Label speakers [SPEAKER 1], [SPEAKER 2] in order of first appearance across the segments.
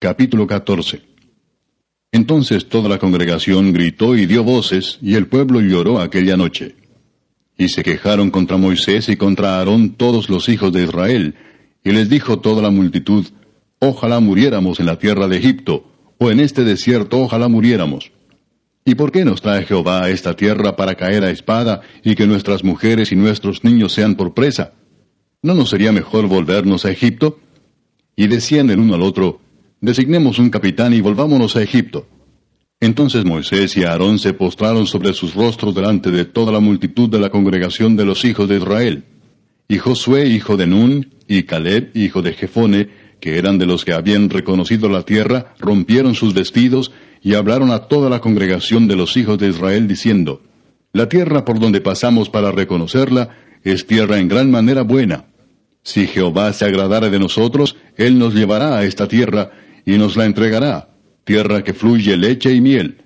[SPEAKER 1] Capítulo 14 Entonces toda la congregación gritó y dio voces, y el pueblo lloró aquella noche. Y se quejaron contra Moisés y contra Aarón todos los hijos de Israel, y les dijo toda la multitud, Ojalá muriéramos en la tierra de Egipto, o en este desierto ojalá muriéramos. ¿Y por qué nos trae Jehová a esta tierra para caer a espada y que nuestras mujeres y nuestros niños sean por presa? ¿No nos sería mejor volvernos a Egipto? Y decían el uno al otro, Designemos un capitán y volvámonos a Egipto. Entonces Moisés y Aarón se postraron sobre sus rostros delante de toda la multitud de la congregación de los hijos de Israel. Y Josué, hijo de Nun, y Caleb, hijo de Jefone, que eran de los que habían reconocido la tierra, rompieron sus vestidos y hablaron a toda la congregación de los hijos de Israel diciendo, La tierra por donde pasamos para reconocerla es tierra en gran manera buena. Si Jehová se agradara de nosotros, Él nos llevará a esta tierra y nos la entregará tierra que fluye leche y miel.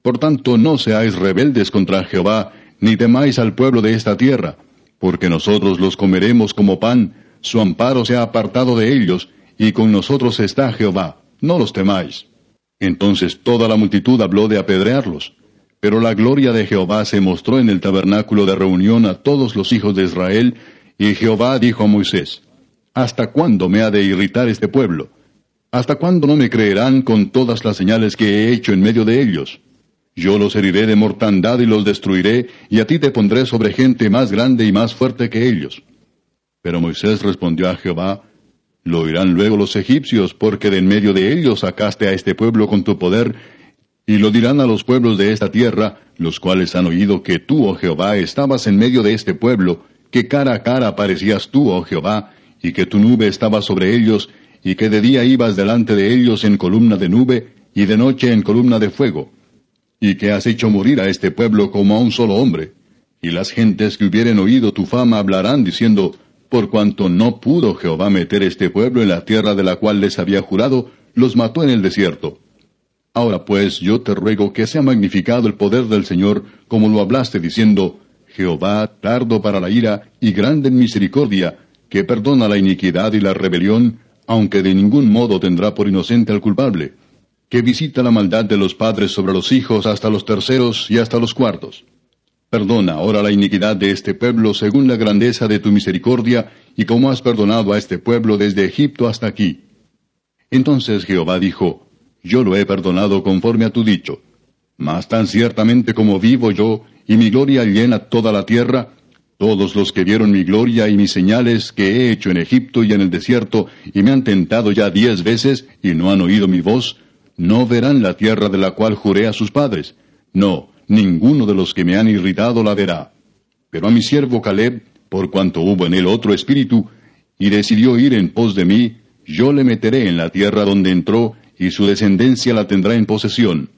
[SPEAKER 1] Por tanto, no seáis rebeldes contra Jehová, ni temáis al pueblo de esta tierra, porque nosotros los comeremos como pan, su amparo se ha apartado de ellos, y con nosotros está Jehová, no los temáis. Entonces toda la multitud habló de apedrearlos. Pero la gloria de Jehová se mostró en el tabernáculo de reunión a todos los hijos de Israel, y Jehová dijo a Moisés, ¿Hasta cuándo me ha de irritar este pueblo? ¿Hasta cuándo no me creerán con todas las señales que he hecho en medio de ellos? Yo los heriré de mortandad y los destruiré, y a ti te pondré sobre gente más grande y más fuerte que ellos. Pero Moisés respondió a Jehová, Lo oirán luego los egipcios, porque de en medio de ellos sacaste a este pueblo con tu poder, y lo dirán a los pueblos de esta tierra, los cuales han oído que tú, oh Jehová, estabas en medio de este pueblo, que cara a cara aparecías tú, oh Jehová, y que tu nube estaba sobre ellos, y que de día ibas delante de ellos en columna de nube, y de noche en columna de fuego, y que has hecho morir a este pueblo como a un solo hombre. Y las gentes que hubieren oído tu fama hablarán diciendo, por cuanto no pudo Jehová meter este pueblo en la tierra de la cual les había jurado, los mató en el desierto. Ahora pues yo te ruego que sea magnificado el poder del Señor, como lo hablaste diciendo, Jehová, tardo para la ira y grande en misericordia, que perdona la iniquidad y la rebelión, aunque de ningún modo tendrá por inocente al culpable, que visita la maldad de los padres sobre los hijos hasta los terceros y hasta los cuartos. Perdona ahora la iniquidad de este pueblo según la grandeza de tu misericordia, y como has perdonado a este pueblo desde Egipto hasta aquí. Entonces Jehová dijo, Yo lo he perdonado conforme a tu dicho. Mas tan ciertamente como vivo yo, y mi gloria llena toda la tierra, todos los que vieron mi gloria y mis señales que he hecho en Egipto y en el desierto, y me han tentado ya diez veces, y no han oído mi voz, no verán la tierra de la cual juré a sus padres. No, ninguno de los que me han irritado la verá. Pero a mi siervo Caleb, por cuanto hubo en él otro espíritu, y decidió ir en pos de mí, yo le meteré en la tierra donde entró, y su descendencia la tendrá en posesión.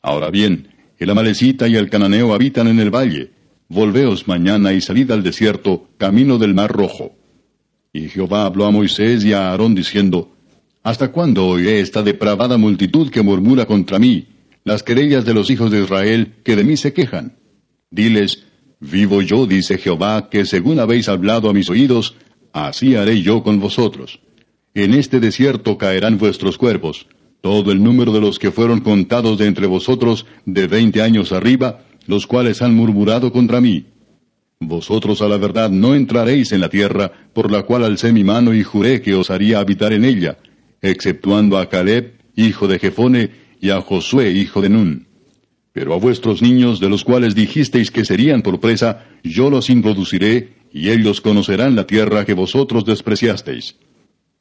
[SPEAKER 1] Ahora bien, el amalecita y el cananeo habitan en el valle, Volveos mañana y salid al desierto, camino del mar rojo. Y Jehová habló a Moisés y a Aarón diciendo, ¿Hasta cuándo oiré esta depravada multitud que murmura contra mí, las querellas de los hijos de Israel que de mí se quejan? Diles, Vivo yo, dice Jehová, que según habéis hablado a mis oídos, así haré yo con vosotros. En este desierto caerán vuestros cuerpos, todo el número de los que fueron contados de entre vosotros de veinte años arriba, los cuales han murmurado contra mí. Vosotros a la verdad no entraréis en la tierra, por la cual alcé mi mano y juré que os haría habitar en ella, exceptuando a Caleb, hijo de Jefone, y a Josué, hijo de Nun. Pero a vuestros niños, de los cuales dijisteis que serían por presa, yo los introduciré, y ellos conocerán la tierra que vosotros despreciasteis.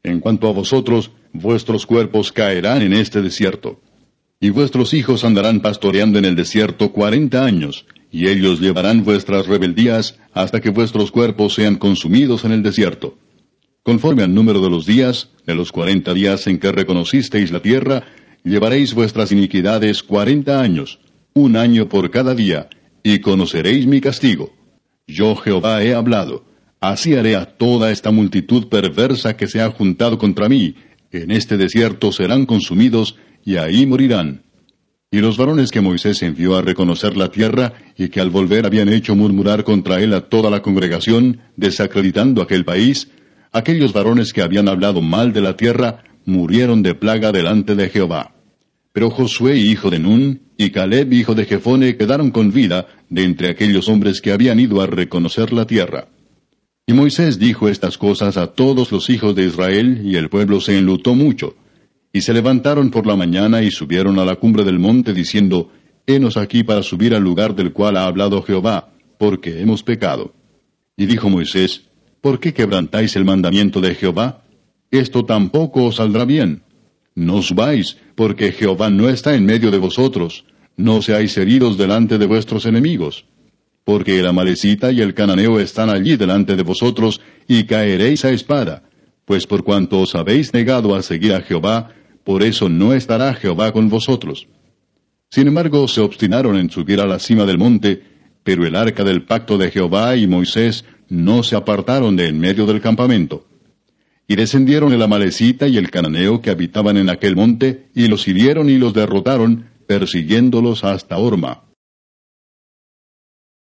[SPEAKER 1] En cuanto a vosotros, vuestros cuerpos caerán en este desierto. Y vuestros hijos andarán pastoreando en el desierto cuarenta años, y ellos llevarán vuestras rebeldías hasta que vuestros cuerpos sean consumidos en el desierto. Conforme al número de los días, de los cuarenta días en que reconocisteis la tierra, llevaréis vuestras iniquidades cuarenta años, un año por cada día, y conoceréis mi castigo. Yo Jehová he hablado. Así haré a toda esta multitud perversa que se ha juntado contra mí. En este desierto serán consumidos, y ahí morirán. Y los varones que Moisés envió a reconocer la tierra, y que al volver habían hecho murmurar contra él a toda la congregación, desacreditando aquel país, aquellos varones que habían hablado mal de la tierra, murieron de plaga delante de Jehová. Pero Josué hijo de Nun y Caleb hijo de Jefone quedaron con vida de entre aquellos hombres que habían ido a reconocer la tierra. Y Moisés dijo estas cosas a todos los hijos de Israel, y el pueblo se enlutó mucho. Y se levantaron por la mañana y subieron a la cumbre del monte, diciendo, Henos aquí para subir al lugar del cual ha hablado Jehová, porque hemos pecado. Y dijo Moisés, ¿Por qué quebrantáis el mandamiento de Jehová? Esto tampoco os saldrá bien. No subáis, porque Jehová no está en medio de vosotros, no seáis heridos delante de vuestros enemigos. Porque el amalecita y el cananeo están allí delante de vosotros, y caeréis a espada. Pues por cuanto os habéis negado a seguir a Jehová, por eso no estará Jehová con vosotros. Sin embargo, se obstinaron en subir a la cima del monte, pero el arca del pacto de Jehová y Moisés no se apartaron de en medio del campamento. Y descendieron el amalecita y el cananeo que habitaban en aquel monte, y los hirieron y los derrotaron, persiguiéndolos hasta Orma.